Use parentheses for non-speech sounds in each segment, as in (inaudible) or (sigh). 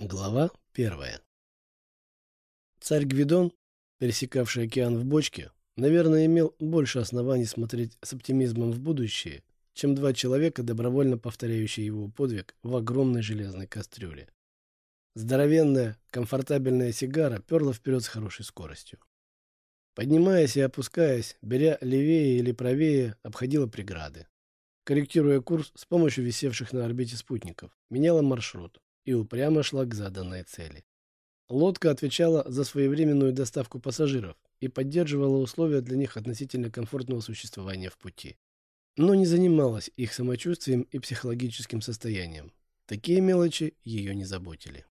Глава первая. Царь Гвидон, пересекавший океан в бочке, наверное, имел больше оснований смотреть с оптимизмом в будущее, чем два человека, добровольно повторяющие его подвиг в огромной железной кастрюле. Здоровенная, комфортабельная сигара перла вперед с хорошей скоростью. Поднимаясь и опускаясь, беря левее или правее, обходила преграды. Корректируя курс с помощью висевших на орбите спутников, меняла маршрут, и упрямо шла к заданной цели. Лодка отвечала за своевременную доставку пассажиров и поддерживала условия для них относительно комфортного существования в пути. Но не занималась их самочувствием и психологическим состоянием. Такие мелочи ее не заботили.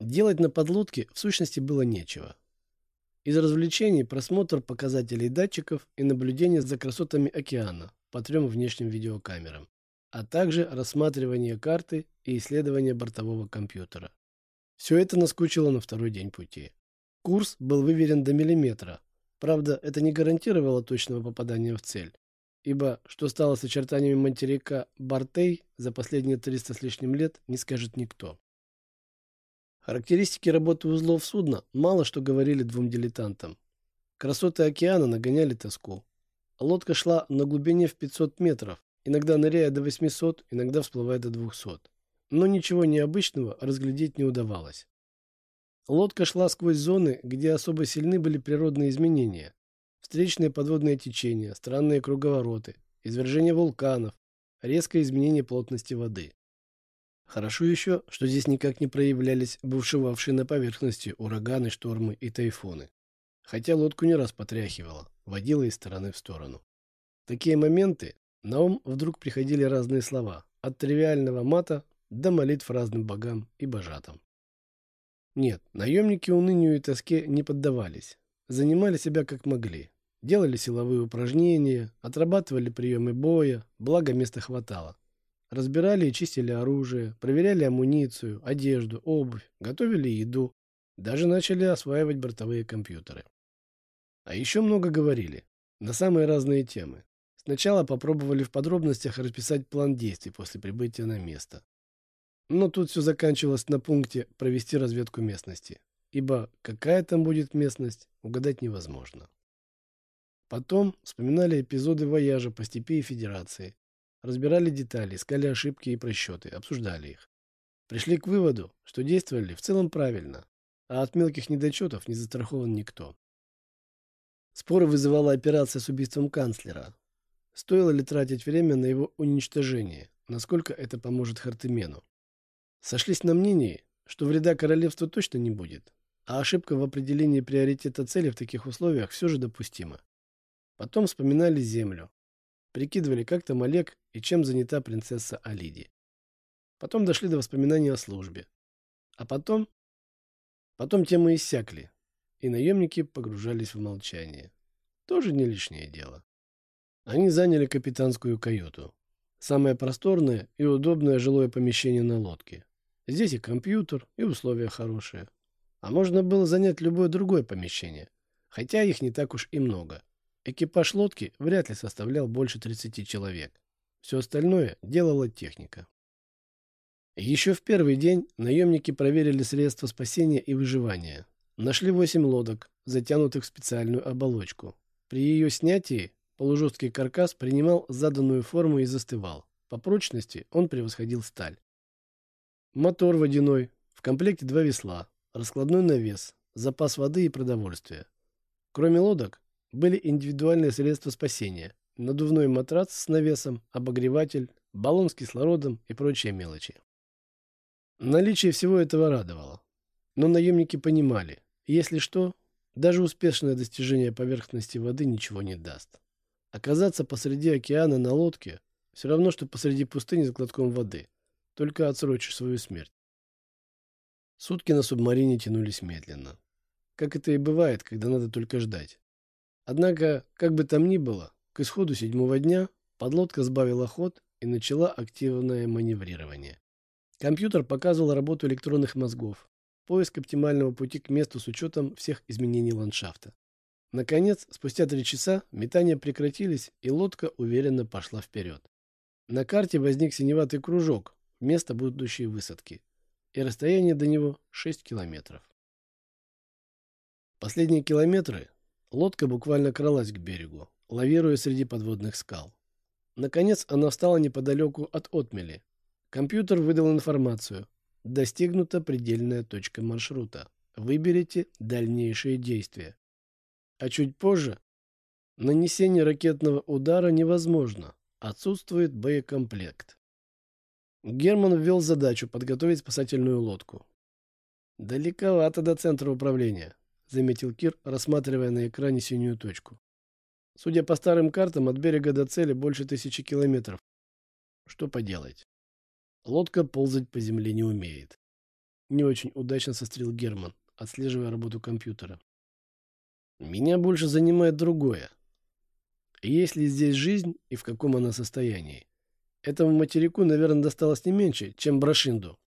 Делать на подлодке в сущности было нечего. Из развлечений просмотр показателей датчиков и наблюдение за красотами океана по трем внешним видеокамерам а также рассматривание карты и исследование бортового компьютера. Все это наскучило на второй день пути. Курс был выверен до миллиметра. Правда, это не гарантировало точного попадания в цель, ибо что стало с очертаниями материка Бартей за последние 300 с лишним лет, не скажет никто. Характеристики работы узлов судна мало что говорили двум дилетантам. Красоты океана нагоняли тоску. Лодка шла на глубине в 500 метров, иногда ныряя до 800, иногда всплывая до 200. Но ничего необычного разглядеть не удавалось. Лодка шла сквозь зоны, где особо сильны были природные изменения. Встречные подводные течения, странные круговороты, извержение вулканов, резкое изменение плотности воды. Хорошо еще, что здесь никак не проявлялись бушевавшие на поверхности ураганы, штормы и тайфуны. Хотя лодку не раз потряхивало, водила из стороны в сторону. Такие моменты на ум вдруг приходили разные слова, от тривиального мата до молитв разным богам и божатам. Нет, наемники унынию и тоске не поддавались. Занимали себя как могли. Делали силовые упражнения, отрабатывали приемы боя, благо места хватало. Разбирали и чистили оружие, проверяли амуницию, одежду, обувь, готовили еду, даже начали осваивать бортовые компьютеры. А еще много говорили, на самые разные темы. Сначала попробовали в подробностях расписать план действий после прибытия на место. Но тут все заканчивалось на пункте провести разведку местности, ибо какая там будет местность, угадать невозможно. Потом вспоминали эпизоды вояжа по степи и федерации, разбирали детали, искали ошибки и просчеты, обсуждали их. Пришли к выводу, что действовали в целом правильно, а от мелких недочетов не застрахован никто. Споры вызывала операция с убийством канцлера, Стоило ли тратить время на его уничтожение? Насколько это поможет Хартемену? Сошлись на мнении, что вреда королевству точно не будет, а ошибка в определении приоритета цели в таких условиях все же допустима. Потом вспоминали землю. Прикидывали, как там Олег и чем занята принцесса Алиди. Потом дошли до воспоминаний о службе. А потом... Потом темы иссякли, и наемники погружались в молчание. Тоже не лишнее дело. Они заняли капитанскую каюту. Самое просторное и удобное жилое помещение на лодке. Здесь и компьютер, и условия хорошие. А можно было занять любое другое помещение, хотя их не так уж и много. Экипаж лодки вряд ли составлял больше 30 человек. Все остальное делала техника. Еще в первый день наемники проверили средства спасения и выживания. Нашли 8 лодок, затянутых в специальную оболочку. При ее снятии Полужесткий каркас принимал заданную форму и застывал. По прочности он превосходил сталь. Мотор водяной, в комплекте два весла, раскладной навес, запас воды и продовольствия. Кроме лодок, были индивидуальные средства спасения, надувной матрац с навесом, обогреватель, баллон с кислородом и прочие мелочи. Наличие всего этого радовало. Но наемники понимали, если что, даже успешное достижение поверхности воды ничего не даст. Оказаться посреди океана на лодке все равно, что посреди пустыни с глотком воды. Только отсрочишь свою смерть. Сутки на субмарине тянулись медленно. Как это и бывает, когда надо только ждать. Однако, как бы там ни было, к исходу седьмого дня подлодка сбавила ход и начала активное маневрирование. Компьютер показывал работу электронных мозгов, поиск оптимального пути к месту с учетом всех изменений ландшафта. Наконец, спустя три часа метания прекратились, и лодка уверенно пошла вперед. На карте возник синеватый кружок, место будущей высадки. и расстояние до него 6 километров. Последние километры лодка буквально кралась к берегу, лавируя среди подводных скал. Наконец она встала неподалеку от отмели. Компьютер выдал информацию. Достигнута предельная точка маршрута. Выберите дальнейшие действия. А чуть позже нанесение ракетного удара невозможно. Отсутствует боекомплект. Герман ввел задачу подготовить спасательную лодку. «Далековато до центра управления», — заметил Кир, рассматривая на экране синюю точку. «Судя по старым картам, от берега до цели больше тысячи километров. Что поделать? Лодка ползать по земле не умеет». Не очень удачно сострил Герман, отслеживая работу компьютера. «Меня больше занимает другое. Есть ли здесь жизнь и в каком она состоянии? Этому материку, наверное, досталось не меньше, чем Брашинду.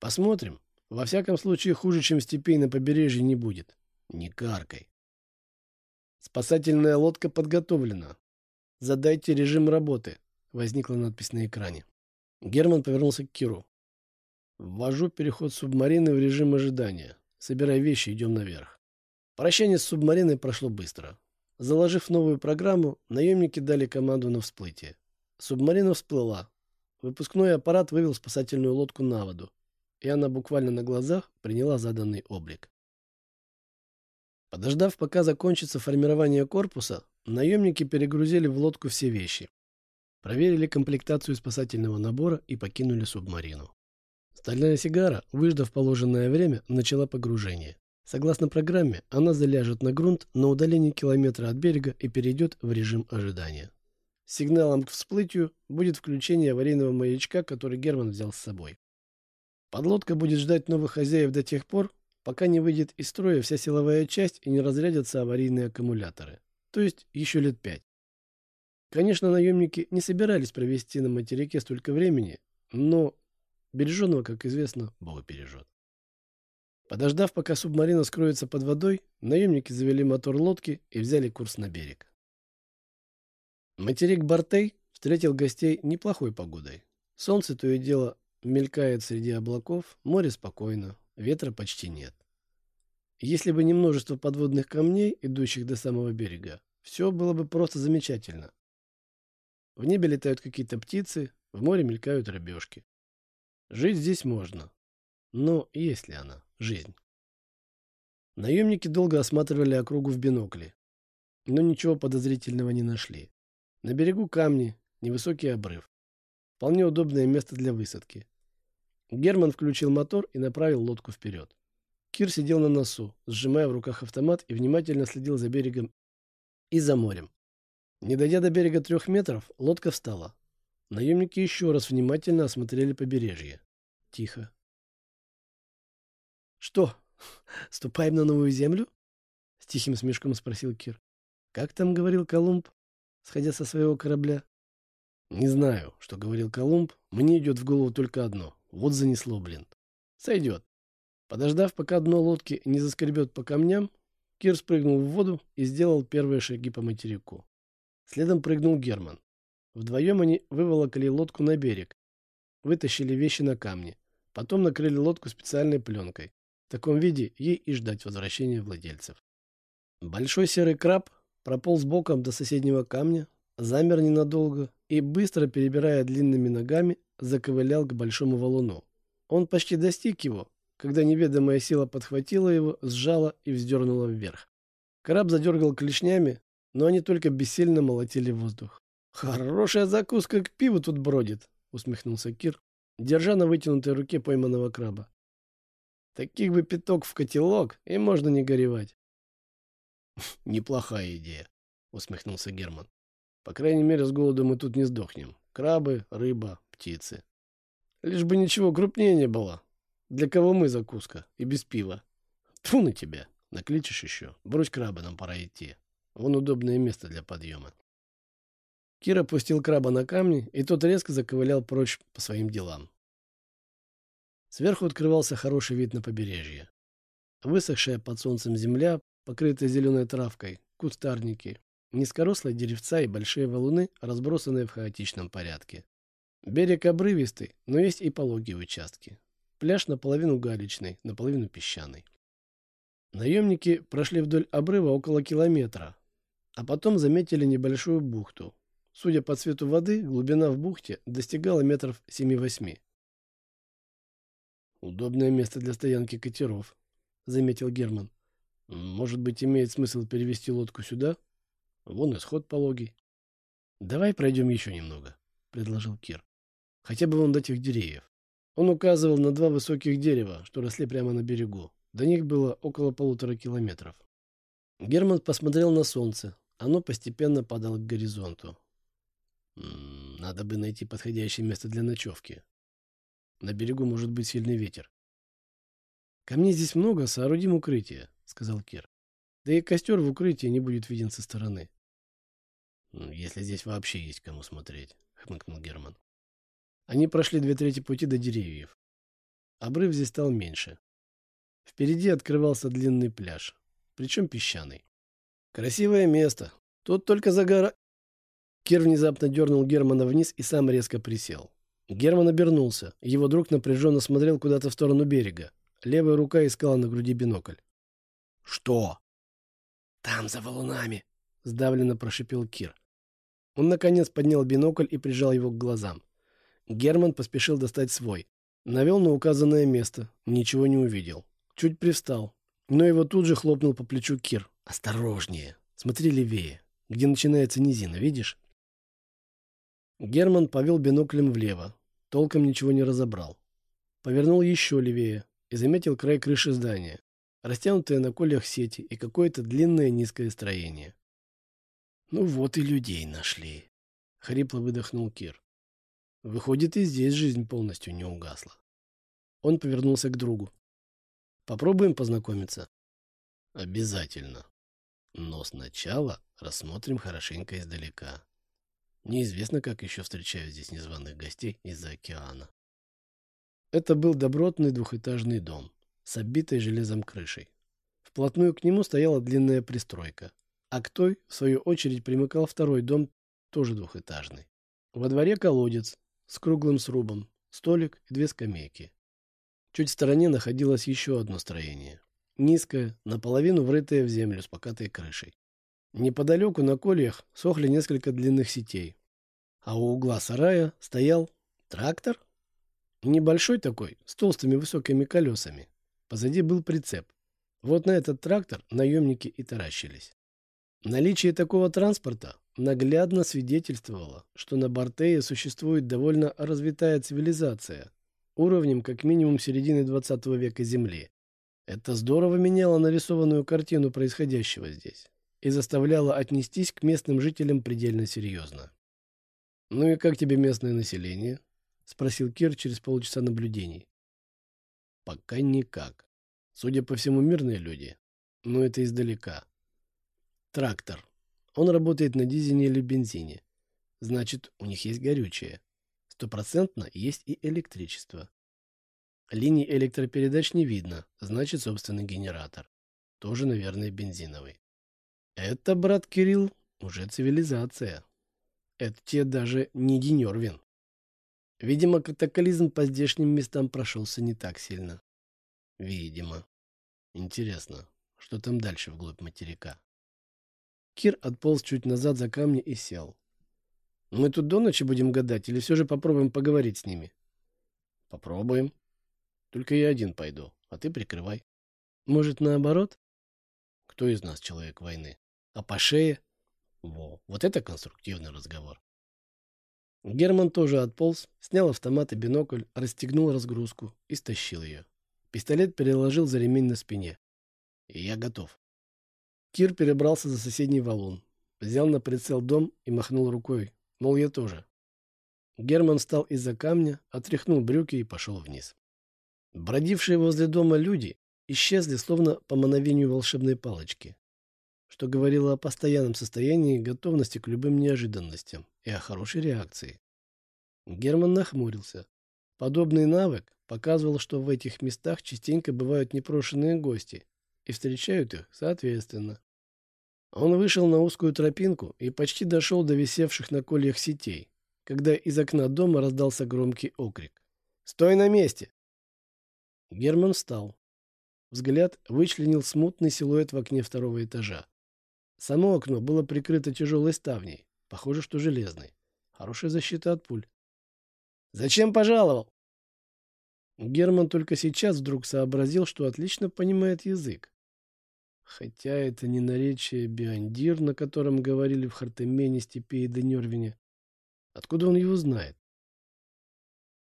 Посмотрим. Во всяком случае, хуже, чем степей на побережье не будет. Не каркай. Спасательная лодка подготовлена. Задайте режим работы. Возникла надпись на экране. Герман повернулся к Киру. Ввожу переход субмарины в режим ожидания. Собирай вещи, идем наверх. Прощание с субмариной прошло быстро. Заложив новую программу, наемники дали команду на всплытие. Субмарина всплыла. Выпускной аппарат вывел спасательную лодку на воду, и она буквально на глазах приняла заданный облик. Подождав, пока закончится формирование корпуса, наемники перегрузили в лодку все вещи, проверили комплектацию спасательного набора и покинули субмарину. Стальная сигара, выждав положенное время, начала погружение. Согласно программе, она заляжет на грунт на удалении километра от берега и перейдет в режим ожидания. Сигналом к всплытию будет включение аварийного маячка, который Герман взял с собой. Подлодка будет ждать новых хозяев до тех пор, пока не выйдет из строя вся силовая часть и не разрядятся аварийные аккумуляторы. То есть еще лет пять. Конечно, наемники не собирались провести на материке столько времени, но береженного, как известно, Бог бережет. Подождав, пока субмарина скроется под водой, наемники завели мотор лодки и взяли курс на берег. Материк Бартей встретил гостей неплохой погодой. Солнце то и дело мелькает среди облаков, море спокойно, ветра почти нет. Если бы не множество подводных камней, идущих до самого берега, все было бы просто замечательно. В небе летают какие-то птицы, в море мелькают рыбешки. Жить здесь можно. Но есть ли она, жизнь? Наемники долго осматривали округу в бинокле, но ничего подозрительного не нашли. На берегу камни, невысокий обрыв. Вполне удобное место для высадки. Герман включил мотор и направил лодку вперед. Кир сидел на носу, сжимая в руках автомат и внимательно следил за берегом и за морем. Не дойдя до берега трех метров, лодка встала. Наемники еще раз внимательно осмотрели побережье. Тихо. «Что, ступаем на новую землю?» С тихим смешком спросил Кир. «Как там говорил Колумб?» сходя со своего корабля. Не знаю, что говорил Колумб, мне идет в голову только одно. Вот занесло, блин. Сойдет. Подождав, пока дно лодки не заскребет по камням, Кир спрыгнул в воду и сделал первые шаги по материку. Следом прыгнул Герман. Вдвоем они выволокали лодку на берег, вытащили вещи на камни, потом накрыли лодку специальной пленкой. В таком виде ей и ждать возвращения владельцев. Большой серый краб прополз боком до соседнего камня, замер ненадолго и, быстро перебирая длинными ногами, заковылял к большому валуну. Он почти достиг его, когда неведомая сила подхватила его, сжала и вздернула вверх. Краб задергал клешнями, но они только бессильно молотили воздух. «Хорошая закуска к пиву тут бродит», — усмехнулся Кир, держа на вытянутой руке пойманного краба. «Таких бы пяток в котелок, и можно не горевать». (laughs) Неплохая идея, усмехнулся Герман. По крайней мере, с голоду мы тут не сдохнем. Крабы, рыба, птицы. Лишь бы ничего крупнее не было. Для кого мы закуска? И без пива. Тьфу на тебя. Накличешь еще. Брось краба, нам пора идти. Вон удобное место для подъема. Кир опустил краба на камни, и тот резко заковылял прочь по своим делам. Сверху открывался хороший вид на побережье. Высохшая под солнцем земля покрытые зеленой травкой, кустарники, низкорослые деревца и большие валуны, разбросанные в хаотичном порядке. Берег обрывистый, но есть и пологие участки. Пляж наполовину галечный, наполовину песчаный. Наемники прошли вдоль обрыва около километра, а потом заметили небольшую бухту. Судя по цвету воды, глубина в бухте достигала метров 7-8. «Удобное место для стоянки катеров», — заметил Герман. «Может быть, имеет смысл перевести лодку сюда? Вон исход пологий». «Давай пройдем еще немного», — предложил Кир. «Хотя бы вон до тех деревьев». Он указывал на два высоких дерева, что росли прямо на берегу. До них было около полутора километров. Герман посмотрел на солнце. Оно постепенно падало к горизонту. «Надо бы найти подходящее место для ночевки. На берегу может быть сильный ветер». «Камней здесь много, соорудим укрытие», — сказал Кир. «Да и костер в укрытии не будет виден со стороны». «Если здесь вообще есть кому смотреть», — хмыкнул Герман. Они прошли две трети пути до деревьев. Обрыв здесь стал меньше. Впереди открывался длинный пляж, причем песчаный. Красивое место. Тут только загора... Кир внезапно дернул Германа вниз и сам резко присел. Герман обернулся. Его друг напряженно смотрел куда-то в сторону берега. Левая рука искала на груди бинокль. «Что?» «Там, за валунами», — сдавленно прошипел Кир. Он, наконец, поднял бинокль и прижал его к глазам. Герман поспешил достать свой. Навел на указанное место. Ничего не увидел. Чуть привстал. Но его тут же хлопнул по плечу Кир. «Осторожнее! Смотри левее. Где начинается низина, видишь?» Герман повел биноклем влево. Толком ничего не разобрал. Повернул еще левее и заметил край крыши здания. Растянутые на колях сети и какое-то длинное низкое строение. «Ну вот и людей нашли», — хрипло выдохнул Кир. Выходит, и здесь жизнь полностью не угасла. Он повернулся к другу. Попробуем познакомиться? Обязательно. Но сначала рассмотрим хорошенько издалека. Неизвестно, как еще встречают здесь незваных гостей из-за океана. Это был добротный двухэтажный дом с оббитой железом крышей. Вплотную к нему стояла длинная пристройка, а к той, в свою очередь, примыкал второй дом, тоже двухэтажный. Во дворе колодец, с круглым срубом, столик и две скамейки. Чуть в стороне находилось еще одно строение. Низкое, наполовину врытое в землю с покатой крышей. Неподалеку на кольях сохли несколько длинных сетей. А у угла сарая стоял трактор. Небольшой такой, с толстыми высокими колесами. Позади был прицеп. Вот на этот трактор наемники и таращились. Наличие такого транспорта наглядно свидетельствовало, что на Бартее существует довольно развитая цивилизация, уровнем как минимум середины 20 века Земли. Это здорово меняло нарисованную картину происходящего здесь и заставляло отнестись к местным жителям предельно серьезно. «Ну и как тебе местное население?» — спросил Кир через полчаса наблюдений. «Пока никак. Судя по всему, мирные люди. Но это издалека. Трактор. Он работает на дизеле или бензине. Значит, у них есть горючее. Стопроцентно есть и электричество. Линий электропередач не видно, значит, собственный генератор. Тоже, наверное, бензиновый. Это, брат Кирилл, уже цивилизация. Это тебе даже не Денервин. Видимо, катаклизм по здешним местам прошелся не так сильно. Видимо. Интересно, что там дальше вглубь материка? Кир отполз чуть назад за камни и сел. «Мы тут до ночи будем гадать или все же попробуем поговорить с ними?» «Попробуем. Только я один пойду, а ты прикрывай». «Может, наоборот?» «Кто из нас человек войны?» «А по шее?» «Во, вот это конструктивный разговор». Герман тоже отполз, снял автомат и бинокль, расстегнул разгрузку и стащил ее. Пистолет переложил за ремень на спине. И я готов. Кир перебрался за соседний валун, взял на прицел дом и махнул рукой, мол, я тоже. Герман встал из-за камня, отряхнул брюки и пошел вниз. Бродившие возле дома люди исчезли, словно по мановению волшебной палочки, что говорило о постоянном состоянии готовности к любым неожиданностям и о хорошей реакции. Герман нахмурился. Подобный навык показывал, что в этих местах частенько бывают непрошенные гости, и встречают их соответственно. Он вышел на узкую тропинку и почти дошел до висевших на кольях сетей, когда из окна дома раздался громкий окрик. «Стой на месте!» Герман встал. Взгляд вычленил смутный силуэт в окне второго этажа. Само окно было прикрыто тяжелой ставней, похоже, что железной. Хорошая защита от пуль. «Зачем пожаловал?» Герман только сейчас вдруг сообразил, что отлично понимает язык. Хотя это не наречие Биандир, на котором говорили в Хартемене, Степи и Денервине. Откуда он его знает?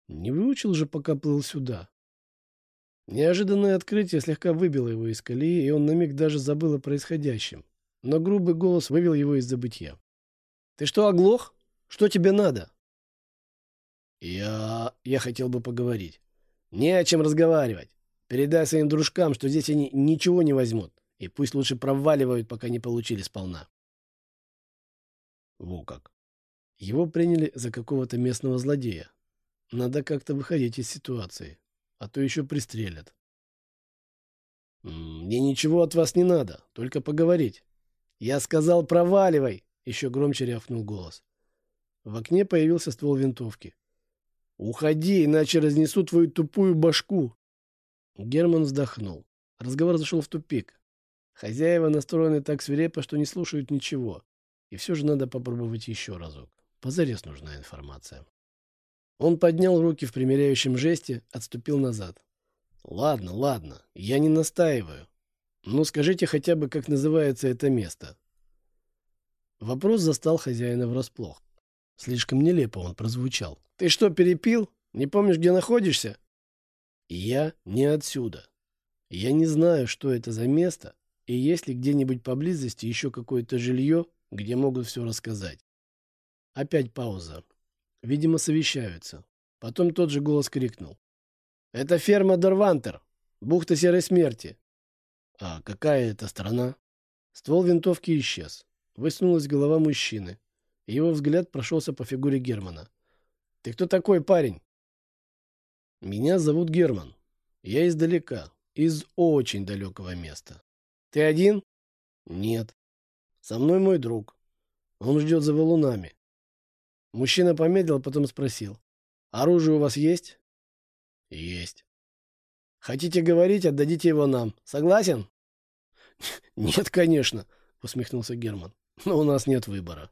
Не выучил же, пока плыл сюда. Неожиданное открытие слегка выбило его из колеи, и он на миг даже забыл о происходящем. Но грубый голос вывел его из забытья. «Ты что, оглох? Что тебе надо?» «Я... я хотел бы поговорить». «Не о чем разговаривать. Передай своим дружкам, что здесь они ничего не возьмут, и пусть лучше проваливают, пока не получили сполна». Во как. Его приняли за какого-то местного злодея. Надо как-то выходить из ситуации, а то еще пристрелят. «Мне ничего от вас не надо, только поговорить». «Я сказал, проваливай!» — еще громче рявкнул голос. В окне появился ствол винтовки. «Уходи, иначе разнесу твою тупую башку!» Герман вздохнул. Разговор зашел в тупик. Хозяева настроены так свирепо, что не слушают ничего. И все же надо попробовать еще разок. Позарез нужна информация. Он поднял руки в примиряющем жесте, отступил назад. «Ладно, ладно, я не настаиваю. Ну, скажите хотя бы, как называется это место?» Вопрос застал хозяина врасплох. Слишком нелепо он прозвучал. «Ты что, перепил? Не помнишь, где находишься?» «Я не отсюда. Я не знаю, что это за место, и есть ли где-нибудь поблизости еще какое-то жилье, где могут все рассказать». Опять пауза. Видимо, совещаются. Потом тот же голос крикнул. «Это ферма Дорвантер, бухта Серой Смерти». «А какая это страна?» Ствол винтовки исчез. Высунулась голова мужчины. Его взгляд прошелся по фигуре Германа. «Ты кто такой, парень?» «Меня зовут Герман. Я издалека, из очень далекого места. Ты один?» «Нет. Со мной мой друг. Он ждет за валунами». Мужчина помедлил, потом спросил. «Оружие у вас есть?» «Есть». «Хотите говорить, отдадите его нам. Согласен?» (laughs) «Нет, конечно», — усмехнулся Герман. «Но у нас нет выбора».